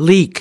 leak.